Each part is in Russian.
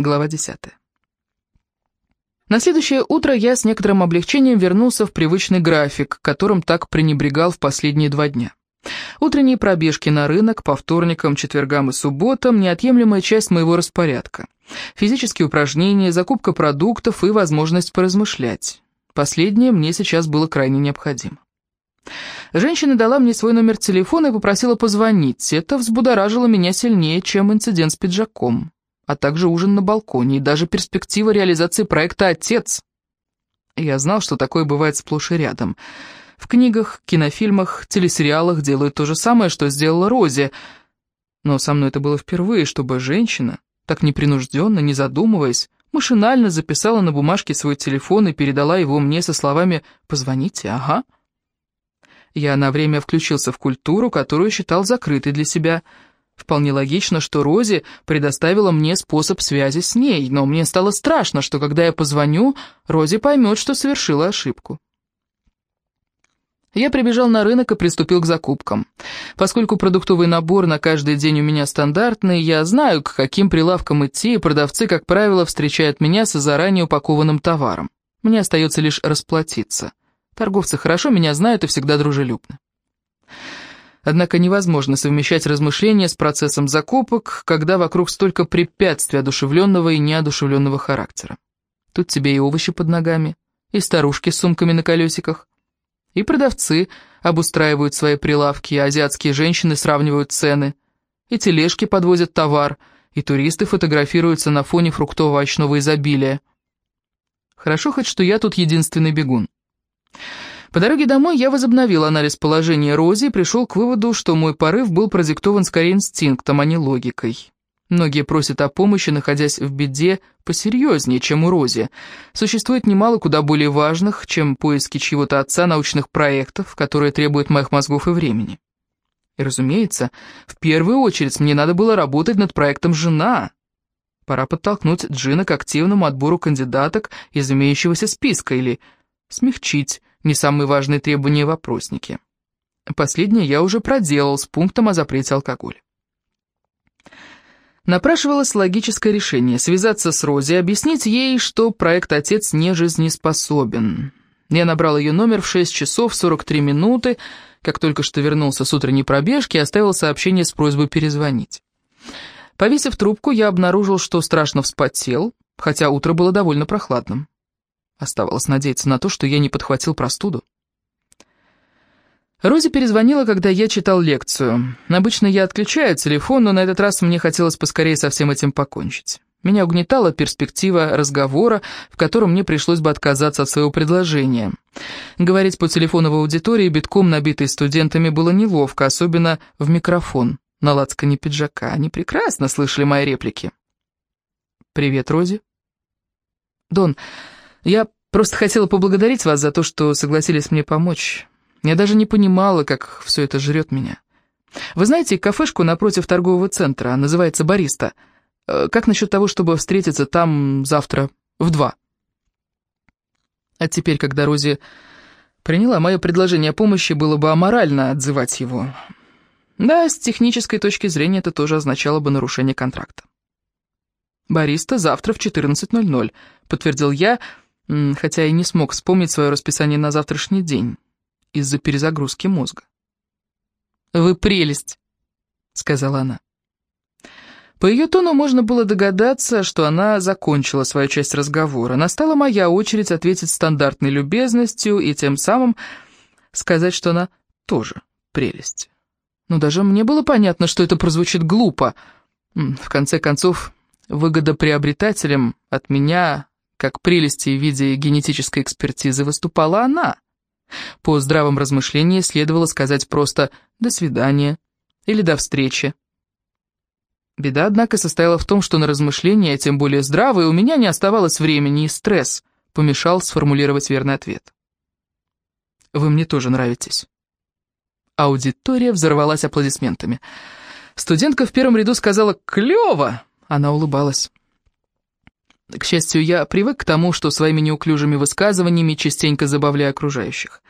Глава 10. На следующее утро я с некоторым облегчением вернулся в привычный график, которым так пренебрегал в последние два дня. Утренние пробежки на рынок по вторникам, четвергам и субботам – неотъемлемая часть моего распорядка. Физические упражнения, закупка продуктов и возможность поразмышлять. Последнее мне сейчас было крайне необходимо. Женщина дала мне свой номер телефона и попросила позвонить. Это взбудоражило меня сильнее, чем инцидент с пиджаком а также ужин на балконе и даже перспектива реализации проекта «Отец». Я знал, что такое бывает сплошь и рядом. В книгах, кинофильмах, телесериалах делают то же самое, что сделала Рози. Но со мной это было впервые, чтобы женщина, так непринужденно, не задумываясь, машинально записала на бумажке свой телефон и передала его мне со словами «позвоните, ага». Я на время включился в культуру, которую считал закрытой для себя – Вполне логично, что Рози предоставила мне способ связи с ней, но мне стало страшно, что когда я позвоню, Рози поймет, что совершила ошибку. Я прибежал на рынок и приступил к закупкам. Поскольку продуктовый набор на каждый день у меня стандартный, я знаю, к каким прилавкам идти, и продавцы, как правило, встречают меня со заранее упакованным товаром. Мне остается лишь расплатиться. Торговцы хорошо меня знают и всегда дружелюбны. Однако невозможно совмещать размышления с процессом закупок, когда вокруг столько препятствий одушевленного и неодушевленного характера. Тут тебе и овощи под ногами, и старушки с сумками на колесиках, и продавцы обустраивают свои прилавки, и азиатские женщины сравнивают цены, и тележки подвозят товар, и туристы фотографируются на фоне фруктово-овощного изобилия. Хорошо хоть, что я тут единственный бегун. По дороге домой я возобновил анализ положения Рози и пришел к выводу, что мой порыв был продиктован скорее инстинктом, а не логикой. Многие просят о помощи, находясь в беде, посерьезнее, чем у Рози. Существует немало куда более важных, чем поиски чьего-то отца научных проектов, которые требуют моих мозгов и времени. И, разумеется, в первую очередь мне надо было работать над проектом «Жена». Пора подтолкнуть Джина к активному отбору кандидаток из имеющегося списка или смягчить не самые важные требования в опроснике. Последнее я уже проделал с пунктом о запрете алкоголя. Напрашивалось логическое решение – связаться с Рози, объяснить ей, что проект «Отец» не жизнеспособен. Я набрал ее номер в 6 часов 43 минуты, как только что вернулся с утренней пробежки, и оставил сообщение с просьбой перезвонить. Повесив трубку, я обнаружил, что страшно вспотел, хотя утро было довольно прохладным. Оставалось надеяться на то, что я не подхватил простуду. Рози перезвонила, когда я читал лекцию. Обычно я отключаю телефон, но на этот раз мне хотелось поскорее со всем этим покончить. Меня угнетала перспектива разговора, в котором мне пришлось бы отказаться от своего предложения. Говорить по телефону в аудитории, битком набитой студентами, было неловко, особенно в микрофон, на лацкане пиджака. Они прекрасно слышали мои реплики. «Привет, Рози». «Дон, я просто хотела поблагодарить вас за то, что согласились мне помочь. Я даже не понимала, как все это жрет меня. Вы знаете кафешку напротив торгового центра, называется «Бариста». Э, как насчет того, чтобы встретиться там завтра в два? А теперь, когда Рози приняла мое предложение о помощи, было бы аморально отзывать его. Да, с технической точки зрения это тоже означало бы нарушение контракта. «Бариста завтра в 14.00», — подтвердил я, — хотя и не смог вспомнить свое расписание на завтрашний день из-за перезагрузки мозга. «Вы прелесть», — сказала она. По ее тону можно было догадаться, что она закончила свою часть разговора. Настала моя очередь ответить стандартной любезностью и тем самым сказать, что она тоже прелесть. Но даже мне было понятно, что это прозвучит глупо. В конце концов, выгодоприобретателем от меня как прелести в виде генетической экспертизы выступала она. По здравом размышлении следовало сказать просто «до свидания» или «до встречи». Беда, однако, состояла в том, что на размышления, тем более здравые, у меня не оставалось времени, и стресс помешал сформулировать верный ответ. «Вы мне тоже нравитесь». Аудитория взорвалась аплодисментами. Студентка в первом ряду сказала «Клево!» Она улыбалась. К счастью, я привык к тому, что своими неуклюжими высказываниями частенько забавляю окружающих.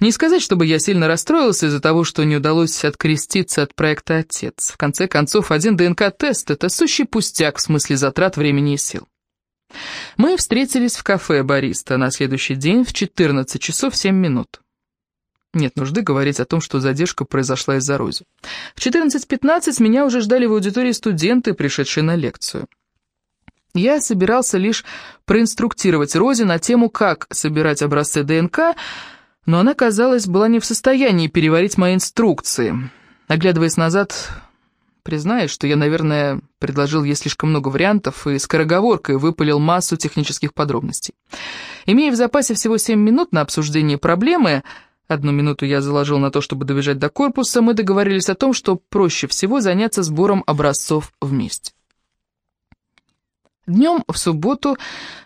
Не сказать, чтобы я сильно расстроился из-за того, что не удалось откреститься от проекта «Отец». В конце концов, один ДНК-тест — это сущий пустяк в смысле затрат времени и сил. Мы встретились в кафе «Бариста» на следующий день в 14 часов 7 минут. Нет нужды говорить о том, что задержка произошла из-за Рози. В 14.15 меня уже ждали в аудитории студенты, пришедшие на лекцию. Я собирался лишь проинструктировать Рози на тему, как собирать образцы ДНК, но она, казалось, была не в состоянии переварить мои инструкции. Оглядываясь назад, признаюсь, что я, наверное, предложил ей слишком много вариантов и скороговоркой выпалил массу технических подробностей. Имея в запасе всего 7 минут на обсуждение проблемы, одну минуту я заложил на то, чтобы добежать до корпуса, мы договорились о том, что проще всего заняться сбором образцов вместе. Днем в субботу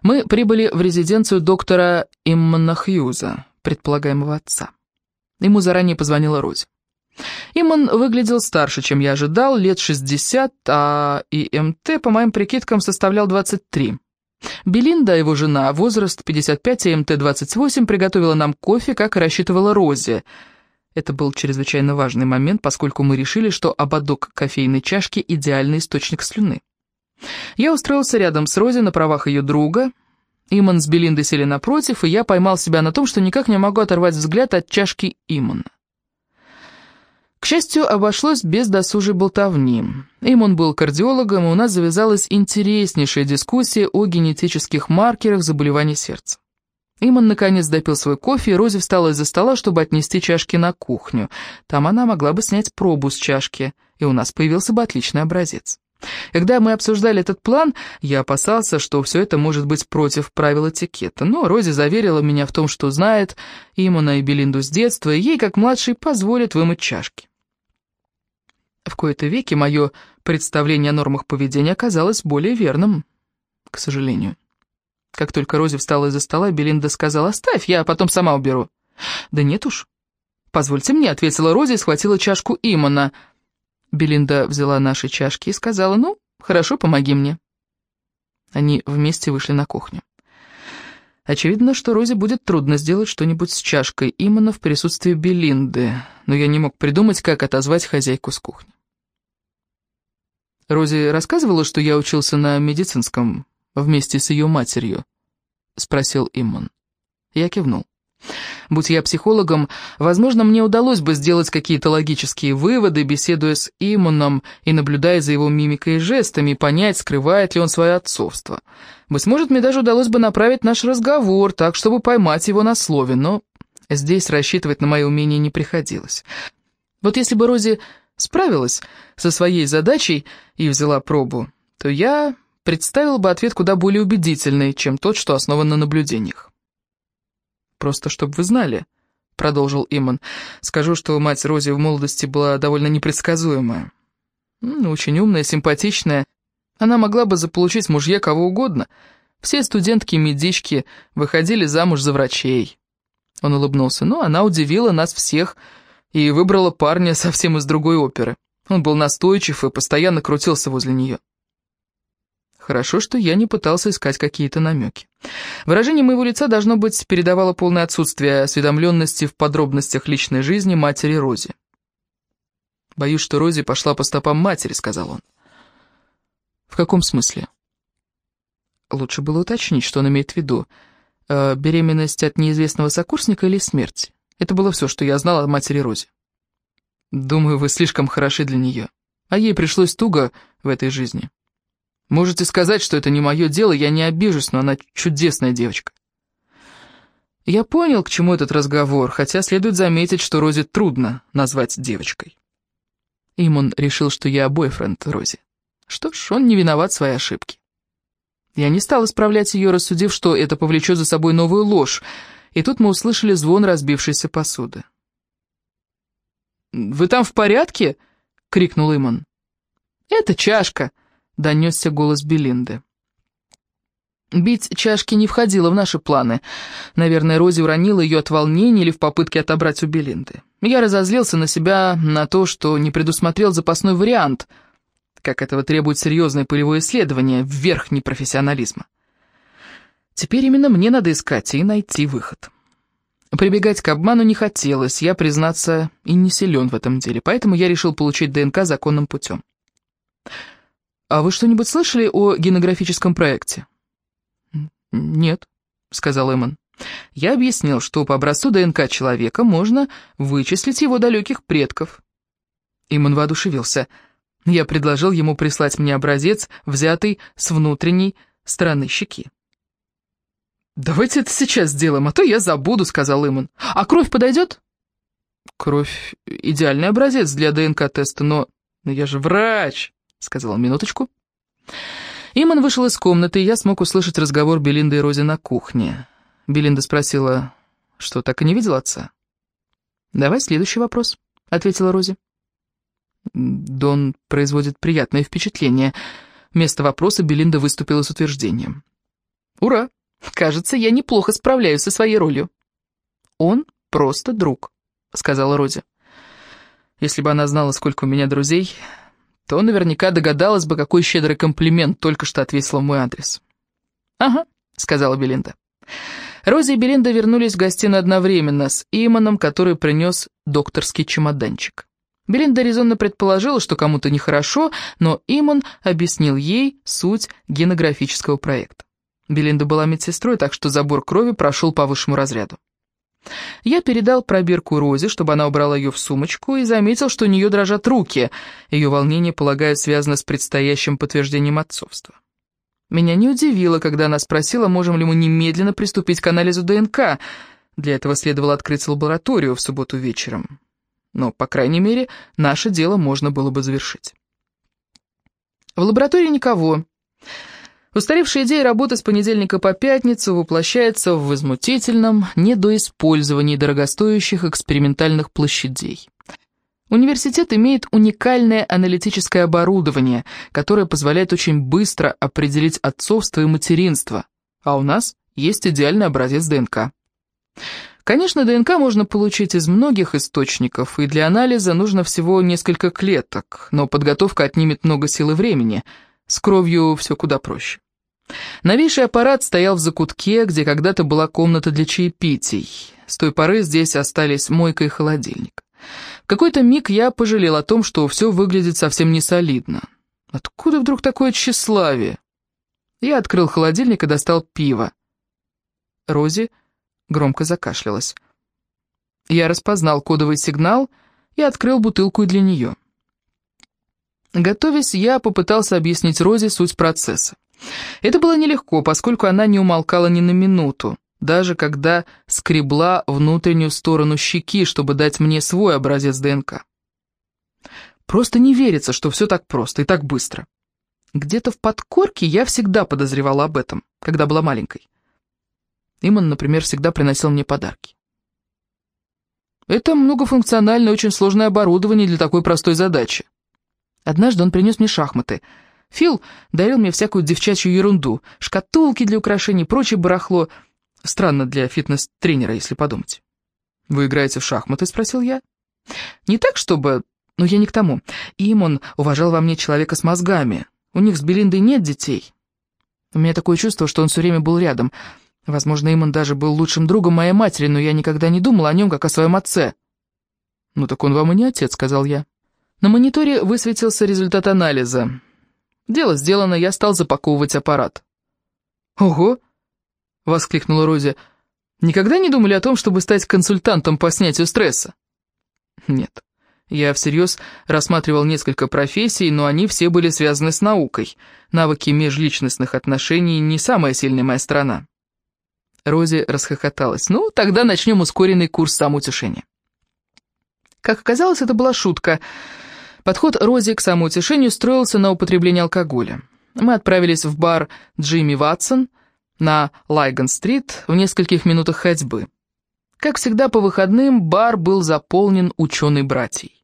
мы прибыли в резиденцию доктора Иммана Хьюза предполагаемого отца. Ему заранее позвонила Рози. Иман выглядел старше, чем я ожидал, лет 60, а ИМТ, по моим прикидкам, составлял 23. Белинда, его жена, возраст 55, а ИМТ 28, приготовила нам кофе, как и рассчитывала Рози. Это был чрезвычайно важный момент, поскольку мы решили, что ободок кофейной чашки – идеальный источник слюны. Я устроился рядом с Рози на правах ее друга, Иман с Белиндой сели напротив, и я поймал себя на том, что никак не могу оторвать взгляд от чашки Имана. К счастью, обошлось без досужей болтовни. Имон был кардиологом, и у нас завязалась интереснейшая дискуссия о генетических маркерах заболеваний сердца. Имон наконец допил свой кофе, и Рози встала из-за стола, чтобы отнести чашки на кухню. Там она могла бы снять пробу с чашки, и у нас появился бы отличный образец. Когда мы обсуждали этот план, я опасался, что все это может быть против правил этикета, но Рози заверила меня в том, что знает Имона и Белинду с детства, и ей, как младшей, позволит вымыть чашки. В кои-то веки мое представление о нормах поведения оказалось более верным, к сожалению. Как только Рози встала из-за стола, Белинда сказала, «Оставь, я потом сама уберу». «Да нет уж». «Позвольте мне», — ответила Рози и схватила чашку Имона — Белинда взяла наши чашки и сказала, «Ну, хорошо, помоги мне». Они вместе вышли на кухню. Очевидно, что Розе будет трудно сделать что-нибудь с чашкой именно в присутствии Белинды, но я не мог придумать, как отозвать хозяйку с кухни. Рози рассказывала, что я учился на медицинском вместе с ее матерью? Спросил Иммон. Я кивнул. Будь я психологом, возможно, мне удалось бы сделать какие-то логические выводы, беседуя с Имоном и наблюдая за его мимикой и жестами, понять, скрывает ли он свое отцовство. Быть может, мне даже удалось бы направить наш разговор так, чтобы поймать его на слове, но здесь рассчитывать на мои умения не приходилось. Вот если бы Рози справилась со своей задачей и взяла пробу, то я представил бы ответ куда более убедительный, чем тот, что основан на наблюдениях. Просто чтобы вы знали», — продолжил Иман. «Скажу, что мать Рози в молодости была довольно непредсказуемая. Очень умная, симпатичная. Она могла бы заполучить мужья кого угодно. Все студентки-медички выходили замуж за врачей». Он улыбнулся. «Но она удивила нас всех и выбрала парня совсем из другой оперы. Он был настойчив и постоянно крутился возле нее». Хорошо, что я не пытался искать какие-то намеки. Выражение моего лица, должно быть, передавало полное отсутствие осведомленности в подробностях личной жизни матери Рози. «Боюсь, что Рози пошла по стопам матери», — сказал он. «В каком смысле?» Лучше было уточнить, что он имеет в виду. Э, беременность от неизвестного сокурсника или смерть? Это было все, что я знал о матери Рози. «Думаю, вы слишком хороши для нее. А ей пришлось туго в этой жизни». Можете сказать, что это не мое дело, я не обижусь, но она чудесная девочка. Я понял, к чему этот разговор, хотя следует заметить, что Розе трудно назвать девочкой. Имон решил, что я бойфренд Рози. Что ж, он не виноват в своей ошибке. Я не стал исправлять ее, рассудив, что это повлечет за собой новую ложь, и тут мы услышали звон разбившейся посуды. «Вы там в порядке?» — крикнул Имон. «Это чашка», донесся голос Белинды. Бить чашки не входило в наши планы. Наверное, Рози уронила ее от волнения или в попытке отобрать у Белинды. Я разозлился на себя на то, что не предусмотрел запасной вариант, как этого требует серьезное пылевое исследование, вверх непрофессионализма. Теперь именно мне надо искать и найти выход. Прибегать к обману не хотелось, я, признаться, и не силен в этом деле, поэтому я решил получить ДНК законным путем. «А вы что-нибудь слышали о генографическом проекте?» «Нет», — сказал Эммон. «Я объяснил, что по образцу ДНК человека можно вычислить его далеких предков». Имон воодушевился. Я предложил ему прислать мне образец, взятый с внутренней стороны щеки. «Давайте это сейчас сделаем, а то я забуду», — сказал Имон. «А кровь подойдет?» «Кровь — идеальный образец для ДНК-теста, но... но я же врач», — сказал минуточку. Имон вышел из комнаты, и я смог услышать разговор Белинды и Рози на кухне. Белинда спросила, что так и не видел отца. «Давай следующий вопрос», — ответила Рози. Дон производит приятное впечатление. Вместо вопроса Белинда выступила с утверждением. «Ура! Кажется, я неплохо справляюсь со своей ролью». «Он просто друг», — сказала Рози. Если бы она знала, сколько у меня друзей, то наверняка догадалась бы, какой щедрый комплимент только что ответила в мой адрес. «Ага», — сказала Белинда. Рози и Белинда вернулись в гостиную одновременно с Иманом, который принес докторский чемоданчик. Белинда резонно предположила, что кому-то нехорошо, но Иман объяснил ей суть генографического проекта. Белинда была медсестрой, так что забор крови прошел по высшему разряду. Я передал пробирку Розе, чтобы она убрала ее в сумочку, и заметил, что у нее дрожат руки. Ее волнение, полагаю, связано с предстоящим подтверждением отцовства. Меня не удивило, когда она спросила, можем ли мы немедленно приступить к анализу ДНК. Для этого следовало открыть лабораторию в субботу вечером но, по крайней мере, наше дело можно было бы завершить. В лаборатории никого. Устаревшая идея работы с понедельника по пятницу воплощается в возмутительном недоиспользовании дорогостоящих экспериментальных площадей. Университет имеет уникальное аналитическое оборудование, которое позволяет очень быстро определить отцовство и материнство, а у нас есть идеальный образец ДНК. Конечно, ДНК можно получить из многих источников, и для анализа нужно всего несколько клеток, но подготовка отнимет много сил и времени. С кровью все куда проще. Новейший аппарат стоял в закутке, где когда-то была комната для чаепитий. С той поры здесь остались мойка и холодильник. В какой-то миг я пожалел о том, что все выглядит совсем не солидно. Откуда вдруг такое тщеславие? Я открыл холодильник и достал пиво. Рози громко закашлялась. Я распознал кодовый сигнал и открыл бутылку для нее. Готовясь, я попытался объяснить Розе суть процесса. Это было нелегко, поскольку она не умолкала ни на минуту, даже когда скребла внутреннюю сторону щеки, чтобы дать мне свой образец ДНК. Просто не верится, что все так просто и так быстро. Где-то в подкорке я всегда подозревала об этом, когда была маленькой. Иман, например, всегда приносил мне подарки. Это многофункциональное, очень сложное оборудование для такой простой задачи. Однажды он принес мне шахматы. Фил дарил мне всякую девчачью ерунду, шкатулки для украшений, прочее барахло. Странно для фитнес-тренера, если подумать. «Вы играете в шахматы?» — спросил я. «Не так, чтобы... Но я не к тому. Имон уважал во мне человека с мозгами. У них с Белиндой нет детей. У меня такое чувство, что он все время был рядом. Возможно, Иман даже был лучшим другом моей матери, но я никогда не думал о нем, как о своем отце. «Ну так он вам и не отец», — сказал я. На мониторе высветился результат анализа. Дело сделано, я стал запаковывать аппарат. «Ого!» — воскликнула Рози. «Никогда не думали о том, чтобы стать консультантом по снятию стресса?» «Нет. Я всерьез рассматривал несколько профессий, но они все были связаны с наукой. Навыки межличностных отношений — не самая сильная моя сторона». Рози расхохоталась. «Ну, тогда начнем ускоренный курс самоутешения». Как оказалось, это была шутка. Подход Рози к самоутешению строился на употреблении алкоголя. Мы отправились в бар «Джимми Ватсон» на Лайган-стрит в нескольких минутах ходьбы. Как всегда по выходным, бар был заполнен ученой-братьей.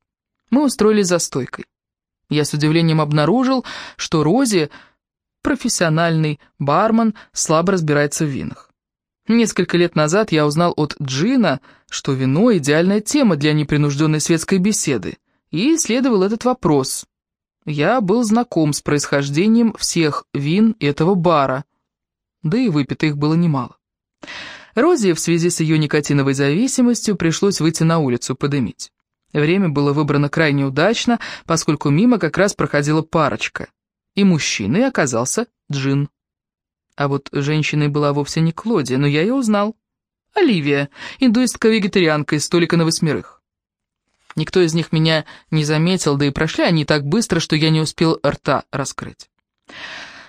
Мы устроились за стойкой. Я с удивлением обнаружил, что Рози, профессиональный бармен, слабо разбирается в винах. Несколько лет назад я узнал от Джина, что вино – идеальная тема для непринужденной светской беседы, и исследовал этот вопрос. Я был знаком с происхождением всех вин этого бара, да и выпито их было немало. Розе в связи с ее никотиновой зависимостью пришлось выйти на улицу подымить. Время было выбрано крайне удачно, поскольку мимо как раз проходила парочка. И мужчиной оказался Джин. А вот женщиной была вовсе не Клодия, но я ее узнал. Оливия, индуистка-вегетарианка из столика на восьмерых. Никто из них меня не заметил, да и прошли они так быстро, что я не успел рта раскрыть.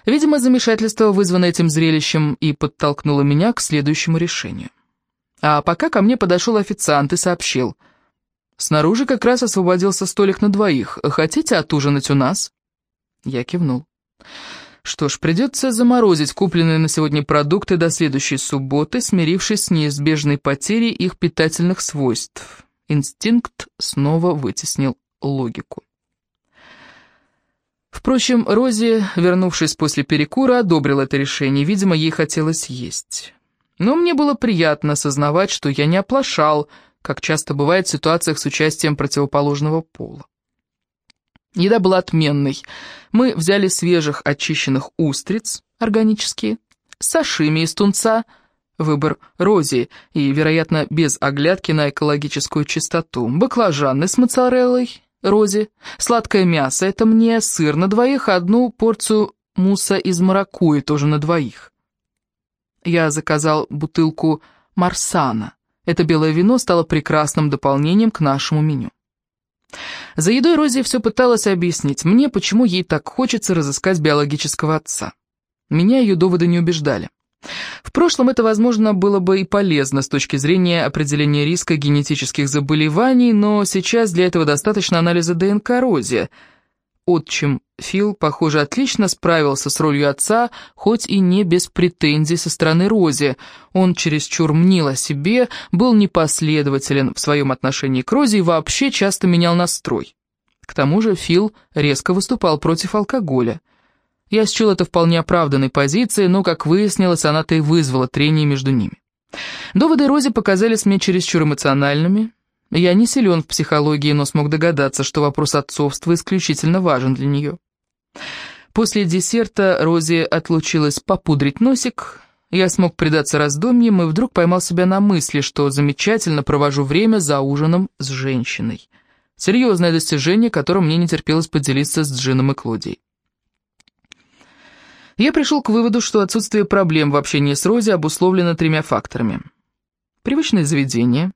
Видимо, замешательство, вызванное этим зрелищем, и подтолкнуло меня к следующему решению. А пока ко мне подошел официант и сообщил. «Снаружи как раз освободился столик на двоих. Хотите отужинать у нас?» Я кивнул. Что ж, придется заморозить купленные на сегодня продукты до следующей субботы, смирившись с неизбежной потерей их питательных свойств. Инстинкт снова вытеснил логику. Впрочем, Рози, вернувшись после перекура, одобрила это решение, видимо, ей хотелось есть. Но мне было приятно осознавать, что я не оплошал, как часто бывает в ситуациях с участием противоположного пола. Еда была отменной. Мы взяли свежих очищенных устриц, органические, сашими из тунца, выбор рози и, вероятно, без оглядки на экологическую чистоту, баклажаны с моцареллой, рози, сладкое мясо, это мне, сыр на двоих, одну порцию мусса из маракуйи, тоже на двоих. Я заказал бутылку марсана. Это белое вино стало прекрасным дополнением к нашему меню. За едой Рози все пыталась объяснить мне, почему ей так хочется разыскать биологического отца. Меня ее доводы не убеждали. В прошлом это, возможно, было бы и полезно с точки зрения определения риска генетических заболеваний, но сейчас для этого достаточно анализа ДНК Рози – отчим Фил, похоже, отлично справился с ролью отца, хоть и не без претензий со стороны Рози. Он чересчур мнил о себе, был непоследователен в своем отношении к Рози и вообще часто менял настрой. К тому же Фил резко выступал против алкоголя. Я счел это вполне оправданной позицией, но, как выяснилось, она-то и вызвала трение между ними. Доводы Рози показались мне чересчур эмоциональными, я не силен в психологии, но смог догадаться, что вопрос отцовства исключительно важен для нее. После десерта Рози отлучилась попудрить носик. Я смог предаться раздумьям и вдруг поймал себя на мысли, что замечательно провожу время за ужином с женщиной. Серьезное достижение, которым мне не терпелось поделиться с Джином и Клодией. Я пришел к выводу, что отсутствие проблем в общении с Рози обусловлено тремя факторами. Привычное заведение,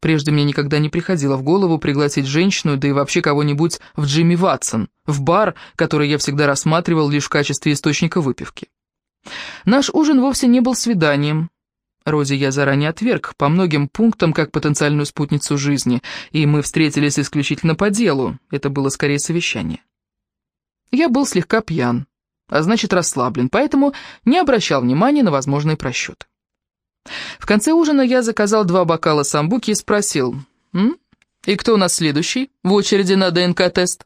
Прежде мне никогда не приходило в голову пригласить женщину, да и вообще кого-нибудь в Джимми Ватсон, в бар, который я всегда рассматривал лишь в качестве источника выпивки. Наш ужин вовсе не был свиданием. Рози я заранее отверг по многим пунктам как потенциальную спутницу жизни, и мы встретились исключительно по делу, это было скорее совещание. Я был слегка пьян, а значит расслаблен, поэтому не обращал внимания на возможные просчеты. В конце ужина я заказал два бокала самбуки и спросил, «М? И кто у нас следующий в очереди на ДНК-тест?»